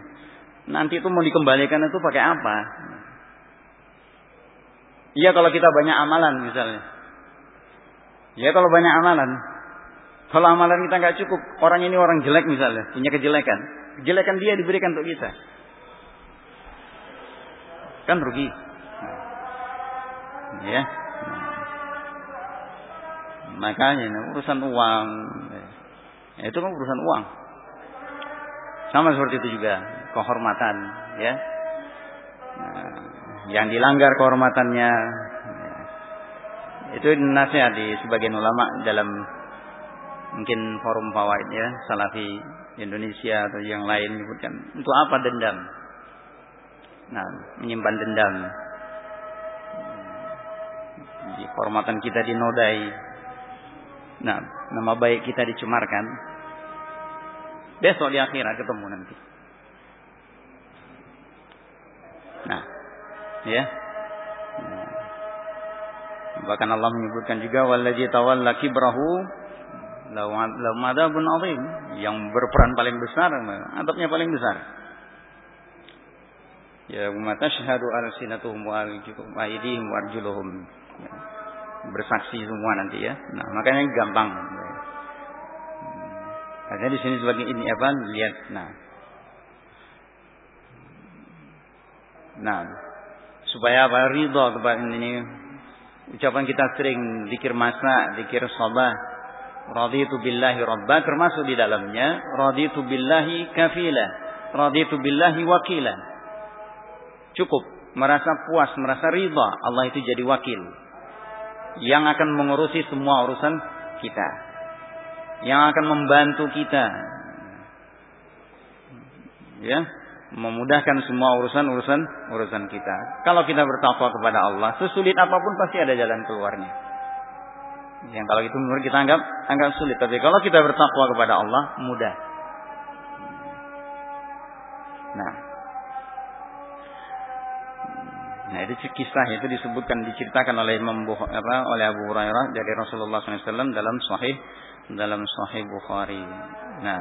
Nanti itu mau dikembalikan itu pakai apa? Iya kalau kita banyak amalan misalnya. Ya kalau banyak amalan. Kalau amalan kita nggak cukup, orang ini orang jelek misalnya, punya kejelekan. Kejelekan dia diberikan untuk kita. Kan rugi. Ya. Makanya urusan uang. Ya, itu kan urusan uang. Sama seperti itu juga kehormatan, ya. Nah, yang dilanggar kehormatannya ya. itu nasihat di sebagian ulama dalam mungkin forum fawaid ya salafi Indonesia atau yang lain menyebutkan untuk apa dendam nah menyimpan dendam di kehormatan kita dinodai Nah, nama baik kita dicemarkan. Besok di akhirat ketemu nanti. Nah, ya. Nah. Bahkan Allah menyebutkan juga wallazi tawalla kibrahu lau madabun azim yang berperan paling besar, adabnya paling besar. Ya, mata syahadu al-sinatuhum wa aydihim wa arjuluhum. Ya bersaksi semua nanti ya. Nah, makanya gampang. Karena di sini sebagai ini apa? Lihat. Nah. Nah, supaya apa? Ridho kepada ini ucapan kita sering dikir masa, dikir sabah. Raditu billahi rabba termasuk di dalamnya raditu billahi kafila, raditu billahi wakila. Cukup merasa puas, merasa ridha Allah itu jadi wakil yang akan mengurusi semua urusan kita. Yang akan membantu kita. Ya, memudahkan semua urusan-urusan urusan kita. Kalau kita bertakwa kepada Allah, sesulit apa pun pasti ada jalan keluarnya. Yang kalau itu menurut kita anggap anggap sulit, tapi kalau kita bertakwa kepada Allah mudah. Nah, Nah itu kisah itu disebutkan diceritakan oleh Imam apa, oleh Abu Hurairah dari Rasulullah SAW dalam Sahih dalam Sahih Bukhari. Nah,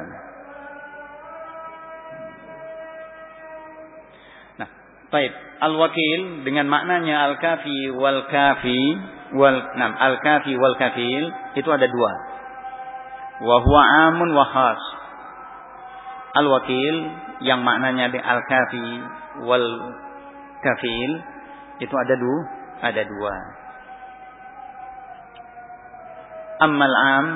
Baik, al-wakil dengan maknanya al-kafi wal kafi wal nam al-kafi wal kafil itu ada dua. Wa huwa amun wa khas. Al-wakil yang maknanya al-kafi wal kafil itu ada dua, ada dua. Ammal am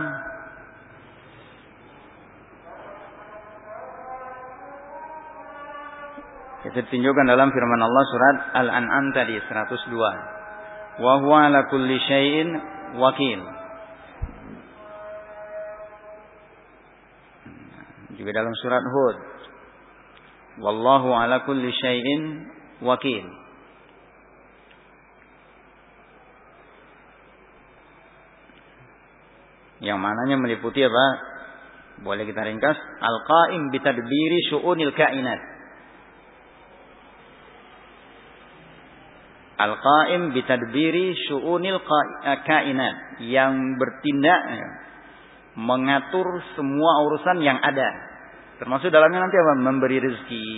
Itu ditunjukkan dalam firman Allah surat Al-An'am tadi 102. Wa huwa ala kulli syai'in wakil. Juga dalam surat Hud. Wallahu ala kulli syai'in wakil. Yang mananya meliputi apa? Boleh kita ringkas. Al-qa'im bitadbiri syu'unil kainat Al-qaim bitadbiri syu'unil eh, kainat yang bertindak ya, mengatur semua urusan yang ada. Termasuk dalamnya nanti apa? Memberi rezeki.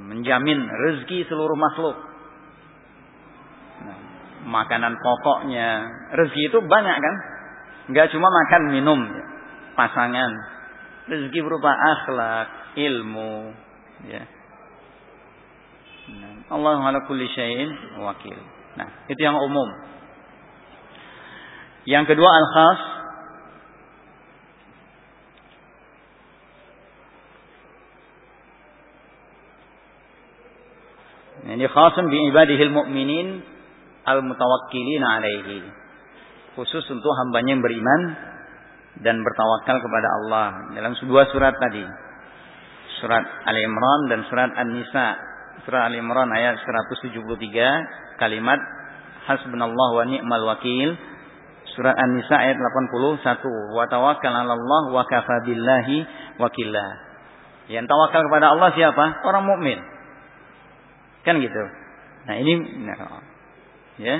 Menjamin rezeki seluruh makhluk. Makanan pokoknya. Rezeki itu banyak kan? Enggak cuma makan minum. Ya. Pasangan. Rezeki berupa akhlak, ilmu. Ya Allah ala kulli syai'in wakil. Nah, itu yang umum. Yang kedua al-khas Ini khasun bi ibadihil mu'minin al-mutawakkilin alaihi. Khusus untuk hambanya yang beriman dan bertawakal kepada Allah. Dalam dua surat tadi. Surat Al-Imran dan surat An-Nisa surah Al Imran ayat 173 kalimat hasbunallah wa ni'mal wakil. Surat An-Nisa ayat 81 wa tawakkal 'alallah wa kafa billahi wakila. Yang tawakal kepada Allah siapa? Orang mukmin. Kan gitu? Nah ini nah, ya.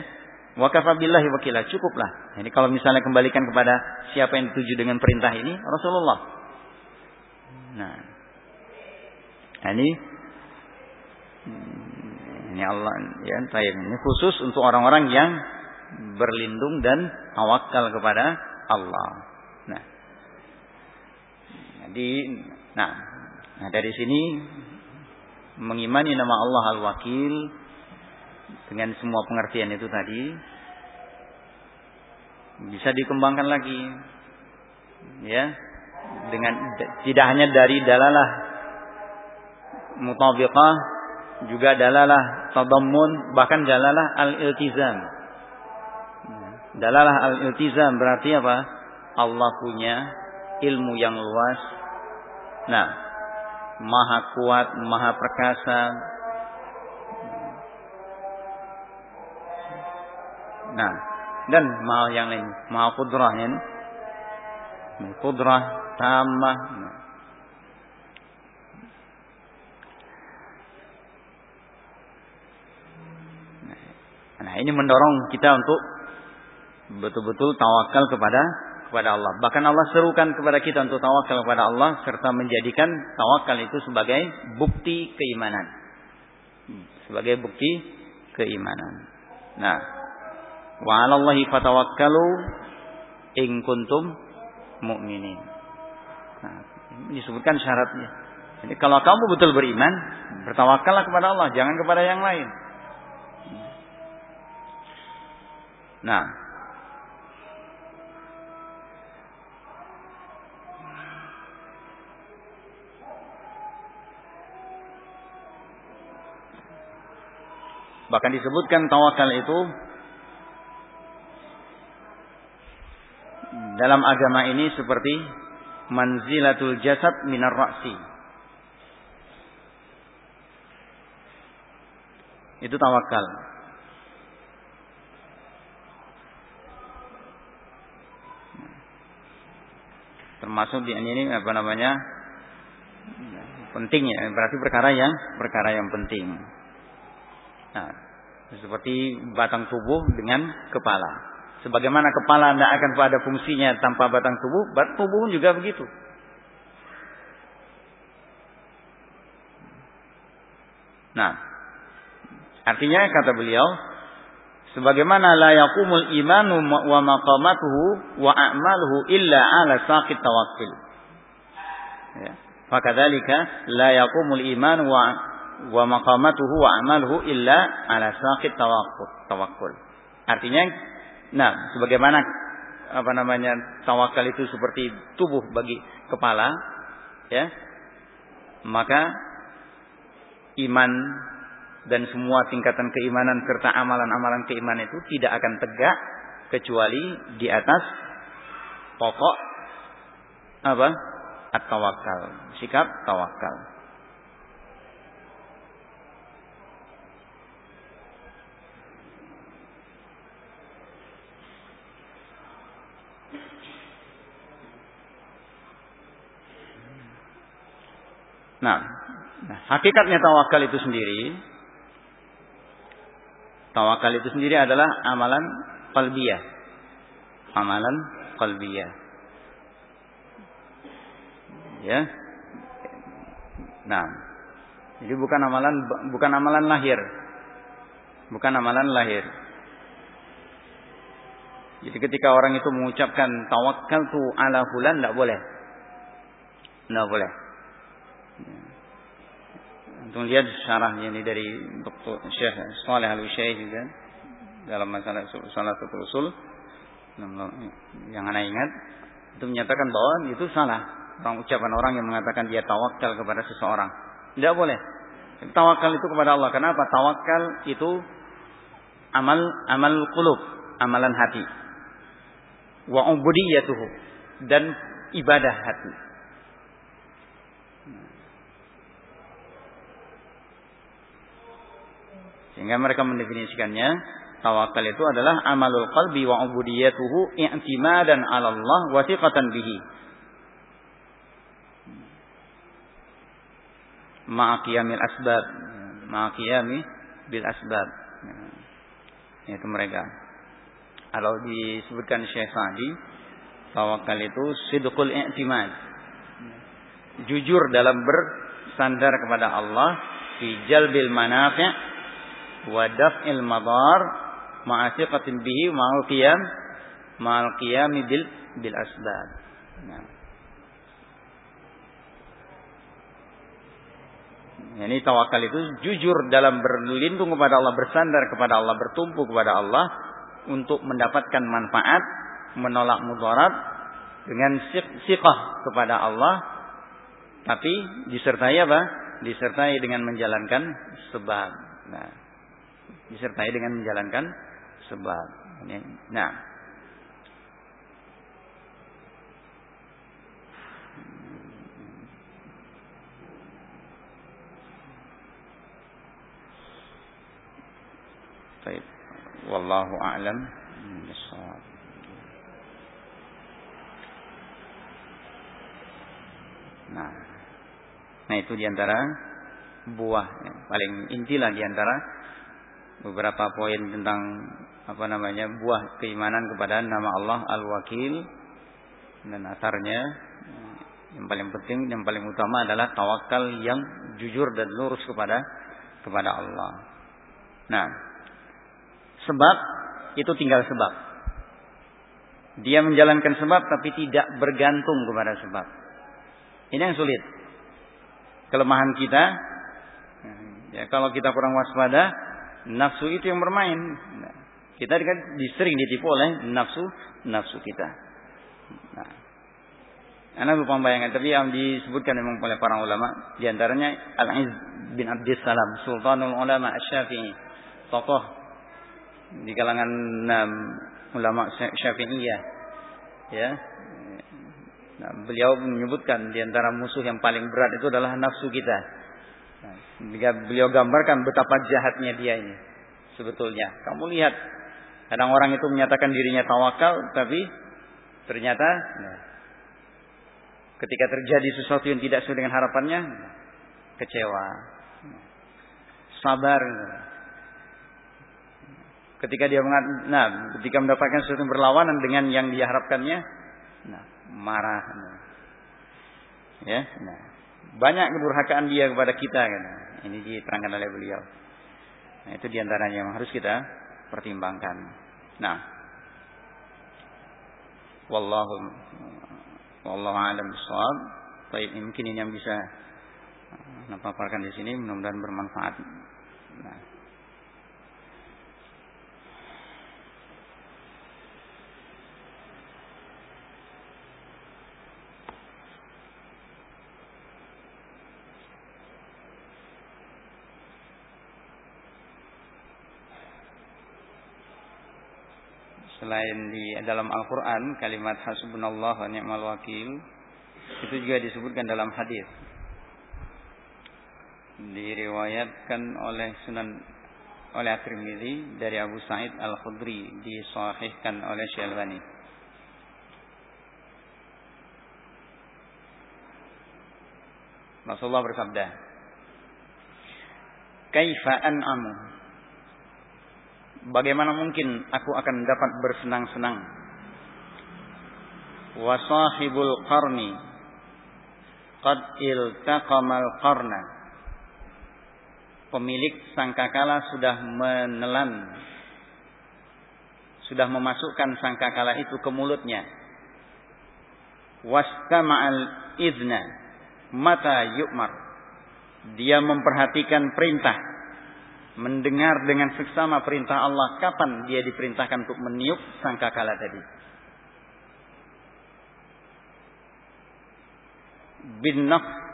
Wa kafa billahi wakila cukuplah. Ini kalau misalnya kembalikan kepada siapa yang dituju dengan perintah ini Rasulullah. Nah ini ini Allah ya. Ini khusus untuk orang-orang yang berlindung dan tawakal kepada Allah. Nah. Jadi nah, nah dari sini mengimani nama Allah Al-Wakil dengan semua pengertian itu tadi bisa dikembangkan lagi ya dengan tidak hanya dari dalalah mutabiqah juga dalalah tadammun bahkan dalalah al-iltizam. Dalalah al-iltizam berarti apa? Allah punya ilmu yang luas. Nah, maha kuat, maha perkasa. Nah, dan maha yang lain, maha kudrah ya. Kudrah tamah. Nah. Ini mendorong kita untuk betul-betul tawakal kepada kepada Allah. Bahkan Allah serukan kepada kita untuk tawakal kepada Allah serta menjadikan tawakal itu sebagai bukti keimanan. Sebagai bukti keimanan. Nah, wa 'alallahi fatawakkalu in kuntum mu'minin. Nah, disebutkan syaratnya. Jadi kalau kamu betul beriman, bertawakallah kepada Allah, jangan kepada yang lain. Nah, Bahkan disebutkan tawakal itu dalam agama ini seperti manzilatul jasad minar ra'si. Itu tawakal. Termasuk di ini apa namanya penting ya berarti perkara yang perkara yang penting. Nah, seperti batang tubuh dengan kepala. Sebagaimana kepala tidak akan pada fungsinya tanpa batang tubuh bat tubuh juga begitu. Nah, artinya kata beliau, sebagaimana la yaqumul imanu wa maqamatuhu wa a'maluhu illa ala saqit tawakkul. Ya. Fakadzalika la yaqumul iman wa wa maqamatuhu wa a'maluhu illa ala saqit tawakkul. tawakkul. Artinya nah sebagaimana apa namanya tawakal itu seperti tubuh bagi kepala ya maka iman dan semua tingkatan keimanan serta amalan-amalan keimanan itu tidak akan tegak kecuali di atas pokok apa? At-tawakal, sikap tawakal. Nah, nah, hakikatnya tawakal itu sendiri tawakal itu sendiri adalah amalan qalbiyah. Amalan qalbiyah. Ya. Nah, jadi bukan amalan bukan amalan lahir. Bukan amalan lahir. Jadi ketika orang itu mengucapkan tawakal tu ala fulan tidak boleh. Tidak boleh. Untuk lihat syarahnya ini dari Dr. Syekh Saleh Al juga dalam masalah salah satu usul yang anda ingat itu menyatakan bahwa itu salah. Orang ucapan orang yang mengatakan dia tawakal kepada seseorang. Tidak boleh. Tawakal itu kepada Allah. Kenapa? Tawakal itu amal amal kulub amalan hati. Wa dan ibadah hati Sehingga mereka mendefinisikannya tawakal itu adalah amalul qalbi wa ubudiyatuhu i'timadan 'ala Allah wa thiqatan bihi. Ma'qiyamil asbab, ma'qiyami bil asbab. Itu mereka. Kalau disebutkan Syekh Sa'di, tawakal itu sidqul i'timad. Jujur dalam bersandar kepada Allah fi jalbil manafi' wa daf'il madar ma'asiqatin bihi ma'al qiyam ma'al qiyam bil bil asbab. Nah. Ini tawakal itu jujur dalam berlindung kepada Allah, bersandar kepada Allah, bertumpu kepada Allah untuk mendapatkan manfaat, menolak mudarat dengan siqah kepada Allah, tapi disertai apa? Disertai dengan menjalankan sebab. Nah, disertai dengan menjalankan sebab. Nah. Wallahu a'lam Nah. Nah, itu di antara buah paling intilah di antara beberapa poin tentang apa namanya buah keimanan kepada nama Allah Al-Wakil dan asarnya yang paling penting yang paling utama adalah tawakal yang jujur dan lurus kepada kepada Allah. Nah, sebab itu tinggal sebab. Dia menjalankan sebab tapi tidak bergantung kepada sebab. Ini yang sulit. Kelemahan kita ya kalau kita kurang waspada nafsu itu yang bermain. Kita kan sering ditipu oleh nafsu nafsu kita. Nah, Anda lupa bayangan, tapi yang disebutkan memang oleh para ulama, di antaranya Al-Iz bin Abdus Salam, Sultanul Ulama Asy-Syafi'i, tokoh di kalangan um, ulama Syafi'iyah. Ya. Nah, beliau menyebutkan di antara musuh yang paling berat itu adalah nafsu kita. Jika beliau gambarkan betapa jahatnya dia ini. Sebetulnya. Kamu lihat. Kadang orang itu menyatakan dirinya tawakal. Tapi ternyata. Nah, ketika terjadi sesuatu yang tidak sesuai dengan harapannya. Kecewa. Sabar. Ketika dia mengat, nah, ketika mendapatkan sesuatu yang berlawanan dengan yang diharapkannya, nah, marah. Nah. Ya, nah. Banyak kedurhakaan dia kepada kita kan. Ini diterangkan oleh beliau. Nah, itu di antaranya yang harus kita pertimbangkan. Nah, wallahu wallahu alam bisawab. Baik, mungkin ini yang bisa nampakarkan di sini mudah-mudahan bermanfaat. Nah. Selain di dalam Al-Quran kalimat hasbunallah wa ni'mal wakil itu juga disebutkan dalam hadis diriwayatkan oleh Sunan oleh At-Tirmidzi dari Abu Sa'id Al-Khudri disahihkan oleh Syalbani. Rasulullah bersabda, "Kaifa an'amu?" Bagaimana mungkin aku akan dapat bersenang-senang? Wa sahibul qarni qad iltaqamal qarna. Pemilik sangkakala sudah menelan sudah memasukkan sangkakala itu ke mulutnya. Wastama'al idna mata yu'mar. Dia memperhatikan perintah mendengar dengan seksama perintah Allah kapan dia diperintahkan untuk meniup sangkakala tadi bin nafs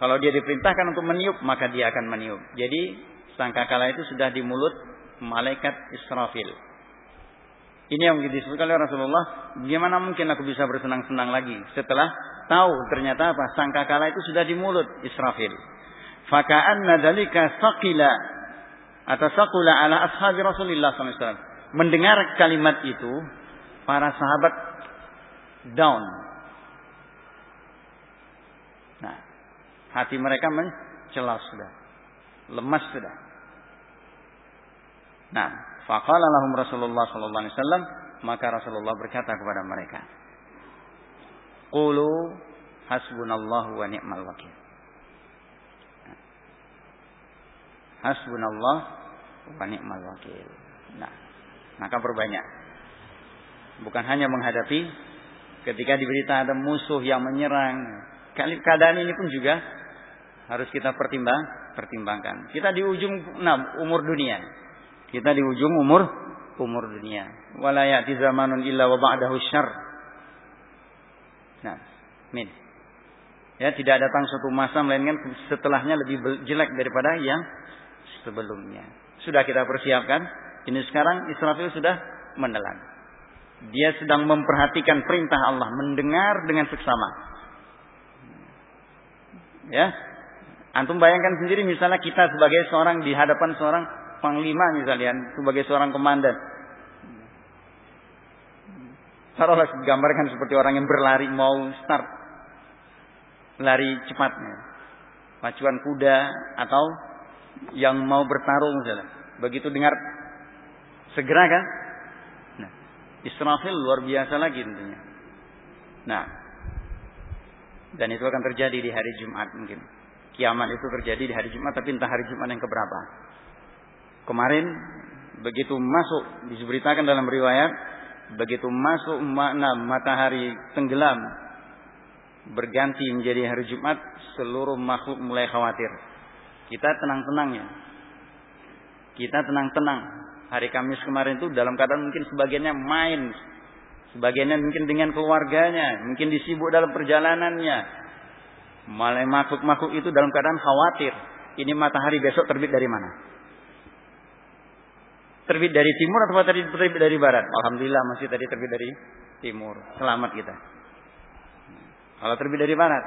kalau dia diperintahkan untuk meniup, maka dia akan meniup. Jadi sangkakala itu sudah di mulut malaikat Israfil. Ini yang disebutkan oleh Rasulullah. Bagaimana mungkin aku bisa bersenang-senang lagi setelah tahu ternyata apa? Sangkakala itu sudah di mulut Israfil. Faka'anna dalika saqila atau saqula ala ashabi Rasulullah SAW. Mendengar kalimat itu, para sahabat down, Hati mereka mencela sudah. Lemas sudah. Nah, faqala lahum Rasulullah sallallahu alaihi wasallam, maka Rasulullah berkata kepada mereka, "Qulu hasbunallahu wa ni'mal wakil." Hasbunallah wa ni'mal wakil. Nah, maka berbanyak. Bukan hanya menghadapi ketika diberita ada musuh yang menyerang. Keadaan ini pun juga harus kita pertimbang, pertimbangkan. Kita di ujung nah, umur dunia. Kita di ujung umur umur dunia. Wala ya'ti zamanun illa wa ba'dahu syarr. Nah, min. Ya, tidak datang suatu masa melainkan setelahnya lebih jelek daripada yang sebelumnya. Sudah kita persiapkan. Ini sekarang Israfil sudah menelan. Dia sedang memperhatikan perintah Allah, mendengar dengan seksama. Ya, Antum bayangkan sendiri misalnya kita sebagai seorang di hadapan seorang panglima misalnya, sebagai seorang komandan. Taruhlah gambarkan seperti orang yang berlari mau start. Lari cepatnya. Pacuan kuda atau yang mau bertarung misalnya. Begitu dengar segera kan? Nah, Israfil luar biasa lagi tentunya. Nah, dan itu akan terjadi di hari Jumat mungkin kiamat itu terjadi di hari Jumat tapi entah hari Jumat yang keberapa. Kemarin begitu masuk diberitakan dalam riwayat begitu masuk makna matahari tenggelam berganti menjadi hari Jumat seluruh makhluk mulai khawatir. Kita tenang-tenangnya. Kita tenang-tenang. Hari Kamis kemarin itu dalam keadaan mungkin sebagiannya main, sebagiannya mungkin dengan keluarganya, mungkin disibuk dalam perjalanannya, Malah makhluk-makhluk itu dalam keadaan khawatir. Ini matahari besok terbit dari mana? Terbit dari timur atau terbit dari barat? Alhamdulillah masih tadi terbit dari timur. Selamat kita. Kalau terbit dari barat,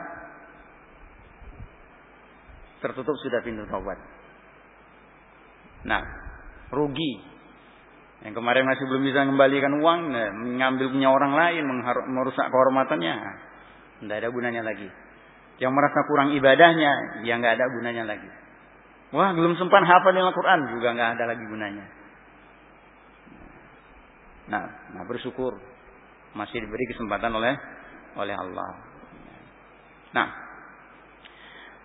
tertutup sudah pintu taubat. Nah, rugi. Yang kemarin masih belum bisa mengembalikan uang, nah, mengambil punya orang lain, merusak kehormatannya. Tidak ada gunanya lagi yang merasa kurang ibadahnya, ya nggak ada gunanya lagi. Wah, belum sempat hafal Al-Quran juga nggak ada lagi gunanya. Nah, nah bersyukur masih diberi kesempatan oleh oleh Allah. Nah,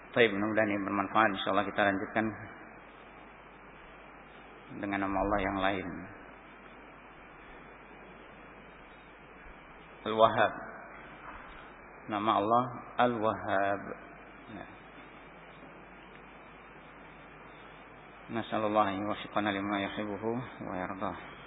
Baik, mudah-mudahan ini bermanfaat. Insyaallah kita lanjutkan dengan nama Allah yang lain. Al-Wahhab. Nama Allah Al-Wahhab. Ya. Nasallallahu alaihi wa yuhibbuhu wa yardah.